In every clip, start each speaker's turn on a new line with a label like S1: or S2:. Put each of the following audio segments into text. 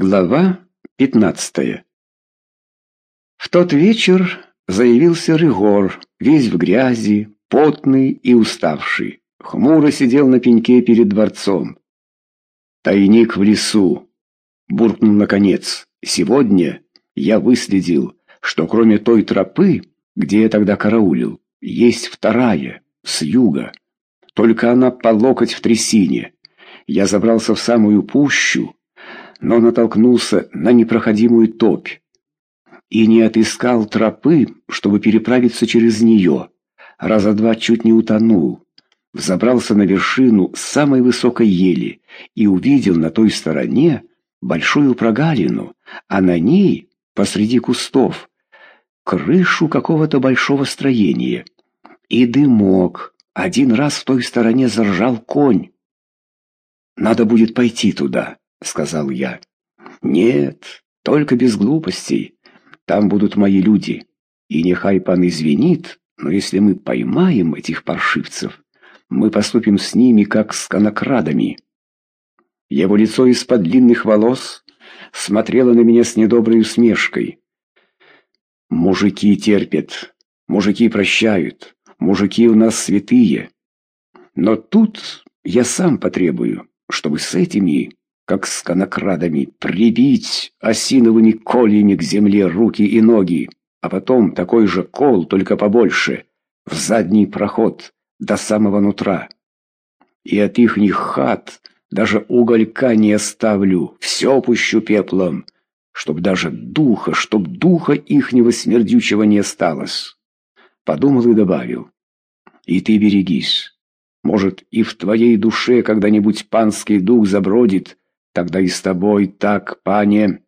S1: Глава 15 В тот вечер заявился Рыгор, весь в грязи, потный и уставший. Хмуро сидел на пеньке перед дворцом. «Тайник в лесу», — буркнул наконец. «Сегодня я выследил, что кроме той тропы, где я тогда караулил, есть вторая, с юга. Только она по локоть в трясине. Я забрался в самую пущу, но натолкнулся на непроходимую топь и не отыскал тропы, чтобы переправиться через нее. Раза два чуть не утонул. Взобрался на вершину самой высокой ели и увидел на той стороне большую прогалину, а на ней, посреди кустов, крышу какого-то большого строения. И дымок. Один раз в той стороне заржал конь. «Надо будет пойти туда», — сказал я. «Нет, только без глупостей. Там будут мои люди. И нехай пан извинит, но если мы поймаем этих паршивцев, мы поступим с ними, как с конокрадами». Его лицо из-под длинных волос смотрело на меня с недоброй усмешкой. «Мужики терпят, мужики прощают, мужики у нас святые. Но тут я сам потребую, чтобы с этими как с конокрадами, прибить осиновыми кольями к земле руки и ноги, а потом такой же кол, только побольше, в задний проход до самого нутра. И от ихних хат даже уголька не оставлю, все пущу пеплом, чтоб даже духа, чтоб духа ихнего смердючего не осталось. Подумал и добавил. И ты берегись. Может, и в твоей душе когда-нибудь панский дух забродит, Тогда и с тобой так, пане.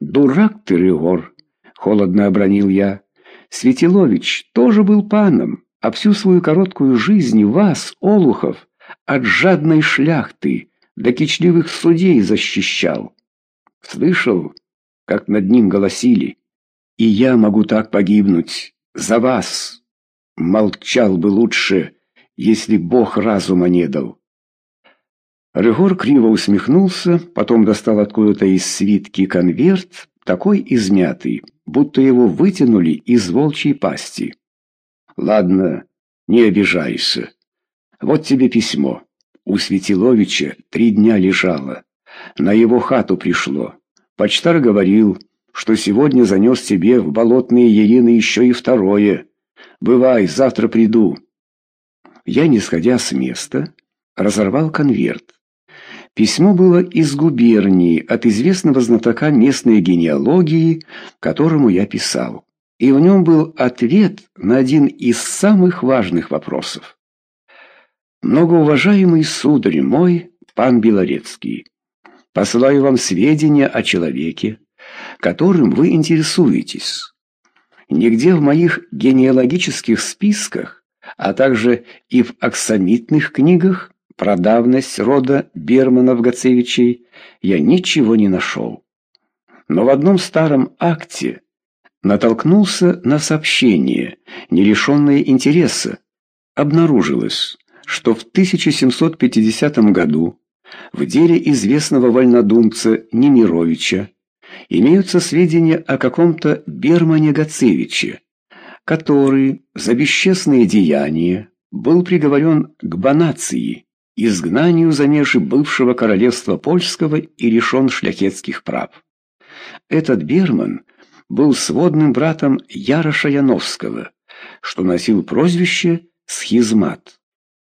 S1: Дурак ты, Ригор, холодно обронил я. Светилович тоже был паном, а всю свою короткую жизнь вас, олухов, от жадной шляхты до кичливых судей защищал. Слышал, как над ним голосили, и я могу так погибнуть за вас. Молчал бы лучше, если Бог разума не дал. Рыгор криво усмехнулся, потом достал откуда-то из свитки конверт, такой измятый, будто его вытянули из волчьей пасти. «Ладно, не обижайся. Вот тебе письмо. У Светиловича три дня лежало. На его хату пришло. Почтар говорил, что сегодня занес тебе в болотные Ерины еще и второе. Бывай, завтра приду». Я, не сходя с места, разорвал конверт. Письмо было из губернии от известного знатока местной генеалогии, которому я писал. И в нем был ответ на один из самых важных вопросов. Многоуважаемый сударь мой, пан Белорецкий, посылаю вам сведения о человеке, которым вы интересуетесь. Нигде в моих генеалогических списках, а также и в аксамитных книгах про давность рода Берманов-Гацевичей я ничего не нашел. Но в одном старом акте натолкнулся на сообщение, не лишенное интереса. Обнаружилось, что в 1750 году в деле известного вольнодумца Немировича имеются сведения о каком-то Бермане Гацевиче, который за бесчестные деяния был приговорен к банации изгнанию за межи бывшего королевства польского и лишен шляхетских прав. Этот Берман был сводным братом Яроша Яновского, что носил прозвище Схизмат.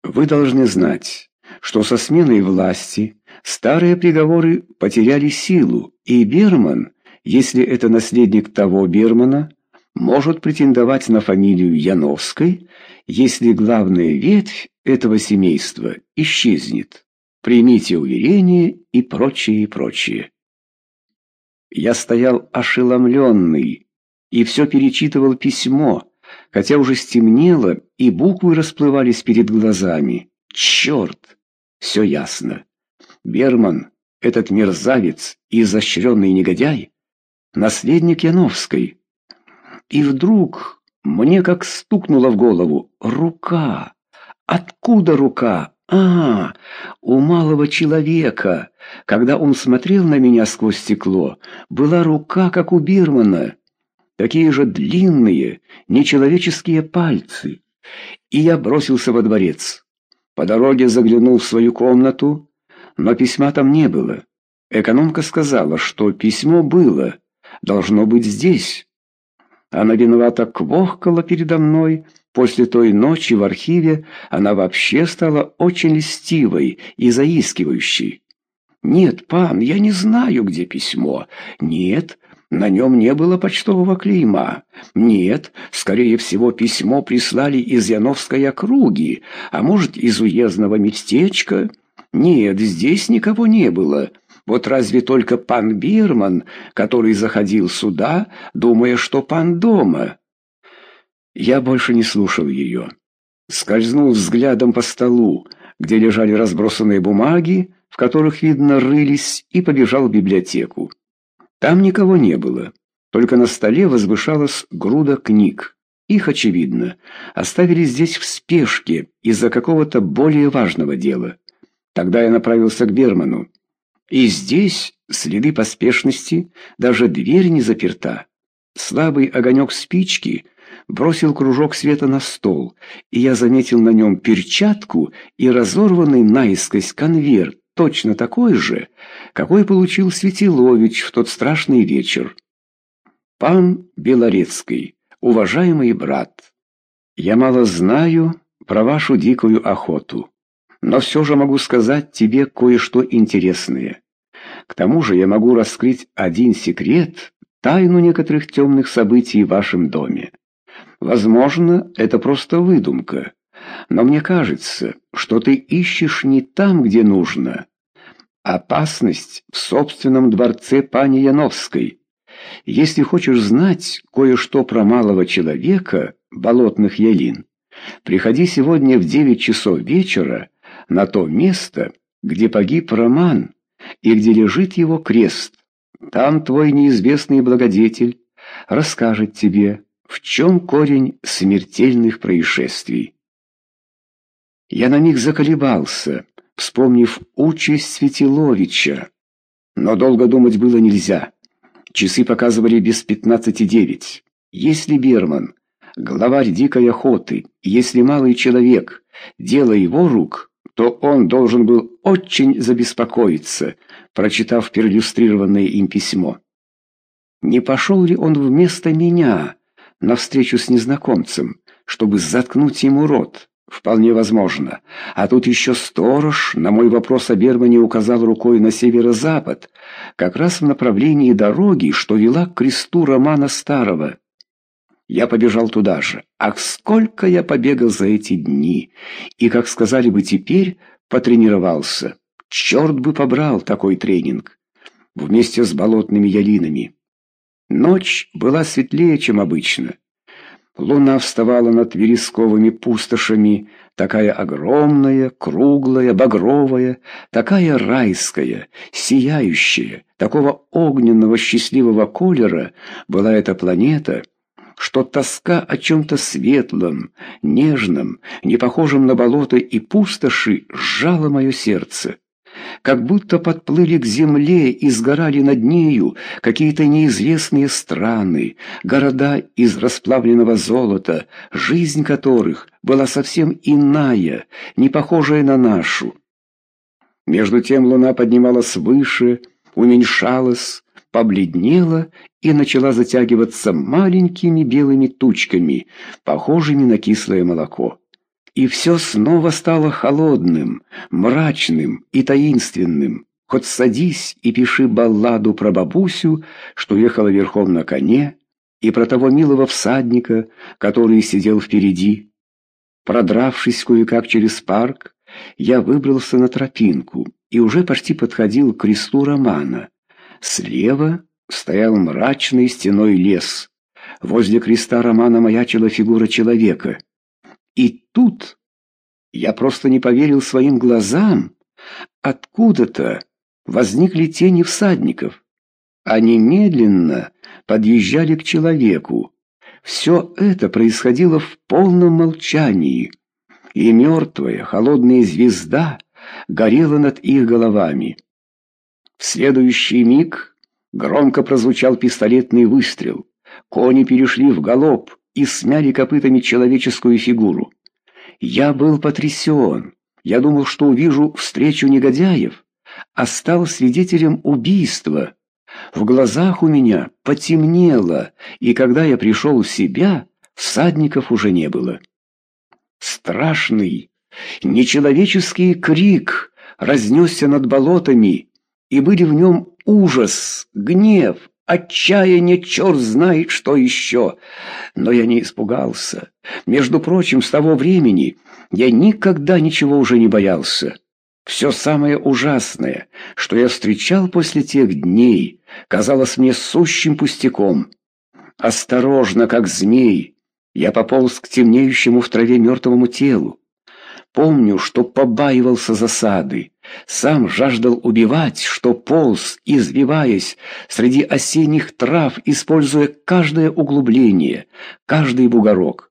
S1: Вы должны знать, что со сменой власти старые приговоры потеряли силу, и Берман, если это наследник того Бермана, может претендовать на фамилию Яновской, если главная ветвь этого семейства исчезнет. Примите уверение и прочее, и прочее. Я стоял ошеломленный и все перечитывал письмо, хотя уже стемнело, и буквы расплывались перед глазами. Черт! Все ясно. Берман, этот мерзавец и изощренный негодяй, наследник Яновской. И вдруг мне как стукнуло в голову рука. Откуда рука? А, у малого человека, когда он смотрел на меня сквозь стекло, была рука, как у Бирмана, такие же длинные, нечеловеческие пальцы. И я бросился во дворец. По дороге заглянул в свою комнату, но письма там не было. Экономка сказала, что письмо было, должно быть здесь. Она виновата квохкала передо мной. После той ночи в архиве она вообще стала очень льстивой и заискивающей. «Нет, пан, я не знаю, где письмо. Нет, на нем не было почтового клейма. Нет, скорее всего, письмо прислали из Яновской округи, а может, из уездного местечка. Нет, здесь никого не было». Вот разве только пан Бирман, который заходил сюда, думая, что пан дома? Я больше не слушал ее. Скользнул взглядом по столу, где лежали разбросанные бумаги, в которых, видно, рылись, и побежал в библиотеку. Там никого не было, только на столе возвышалась груда книг. Их, очевидно, оставили здесь в спешке из-за какого-то более важного дела. Тогда я направился к Берману. И здесь следы поспешности, даже дверь не заперта. Слабый огонек спички бросил кружок света на стол, и я заметил на нем перчатку и разорванный наискось конверт, точно такой же, какой получил Светилович в тот страшный вечер. «Пан Белорецкий, уважаемый брат, я мало знаю про вашу дикую охоту» но все же могу сказать тебе кое-что интересное. К тому же я могу раскрыть один секрет, тайну некоторых темных событий в вашем доме. Возможно, это просто выдумка, но мне кажется, что ты ищешь не там, где нужно. Опасность в собственном дворце пани Яновской. Если хочешь знать кое-что про малого человека, болотных ялин, приходи сегодня в девять часов вечера на то место, где погиб Роман и где лежит его крест. Там твой неизвестный благодетель расскажет тебе, в чем корень смертельных происшествий. Я на миг заколебался, вспомнив участь Светиловича. Но долго думать было нельзя. Часы показывали без пятнадцати девять. Если Берман, главарь дикой охоты, если малый человек, дело его рук, то он должен был очень забеспокоиться, прочитав перлюстрированное им письмо. Не пошел ли он вместо меня на встречу с незнакомцем, чтобы заткнуть ему рот? Вполне возможно. А тут еще сторож на мой вопрос о Бермане указал рукой на северо-запад, как раз в направлении дороги, что вела к кресту Романа Старого. Я побежал туда же. Ах, сколько я побегал за эти дни! И, как сказали бы теперь, потренировался. Черт бы побрал такой тренинг. Вместе с болотными ялинами. Ночь была светлее, чем обычно. Луна вставала над вересковыми пустошами, такая огромная, круглая, багровая, такая райская, сияющая, такого огненного счастливого колера была эта планета — что тоска о чем-то светлом, нежном, не похожем на болото и пустоши, сжала мое сердце. Как будто подплыли к земле и сгорали над нею какие-то неизвестные страны, города из расплавленного золота, жизнь которых была совсем иная, не похожая на нашу. Между тем луна поднималась выше, уменьшалась, побледнела и начала затягиваться маленькими белыми тучками, похожими на кислое молоко. И все снова стало холодным, мрачным и таинственным. Хоть садись и пиши балладу про бабусю, что ехала верхом на коне, и про того милого всадника, который сидел впереди. Продравшись кое-как через парк, я выбрался на тропинку и уже почти подходил к кресту Романа. Слева стоял мрачный стеной лес. Возле креста Романа маячила фигура человека. И тут я просто не поверил своим глазам. Откуда-то возникли тени всадников. Они медленно подъезжали к человеку. Все это происходило в полном молчании. и мертвая холодная звезда горела над их головами. В следующий миг громко прозвучал пистолетный выстрел. Кони перешли в галоп и смяли копытами человеческую фигуру. Я был потрясен. Я думал, что увижу встречу негодяев, а стал свидетелем убийства. В глазах у меня потемнело, и когда я пришел в себя, всадников уже не было. Страшный, нечеловеческий крик разнесся над болотами, и были в нем ужас, гнев, отчаяние, черт знает что еще. Но я не испугался. Между прочим, с того времени я никогда ничего уже не боялся. Все самое ужасное, что я встречал после тех дней, казалось мне сущим пустяком. Осторожно, как змей, я пополз к темнеющему в траве мертвому телу. Помню, что побаивался засады, сам жаждал убивать, что полз, извиваясь среди осенних трав, используя каждое углубление, каждый бугорок.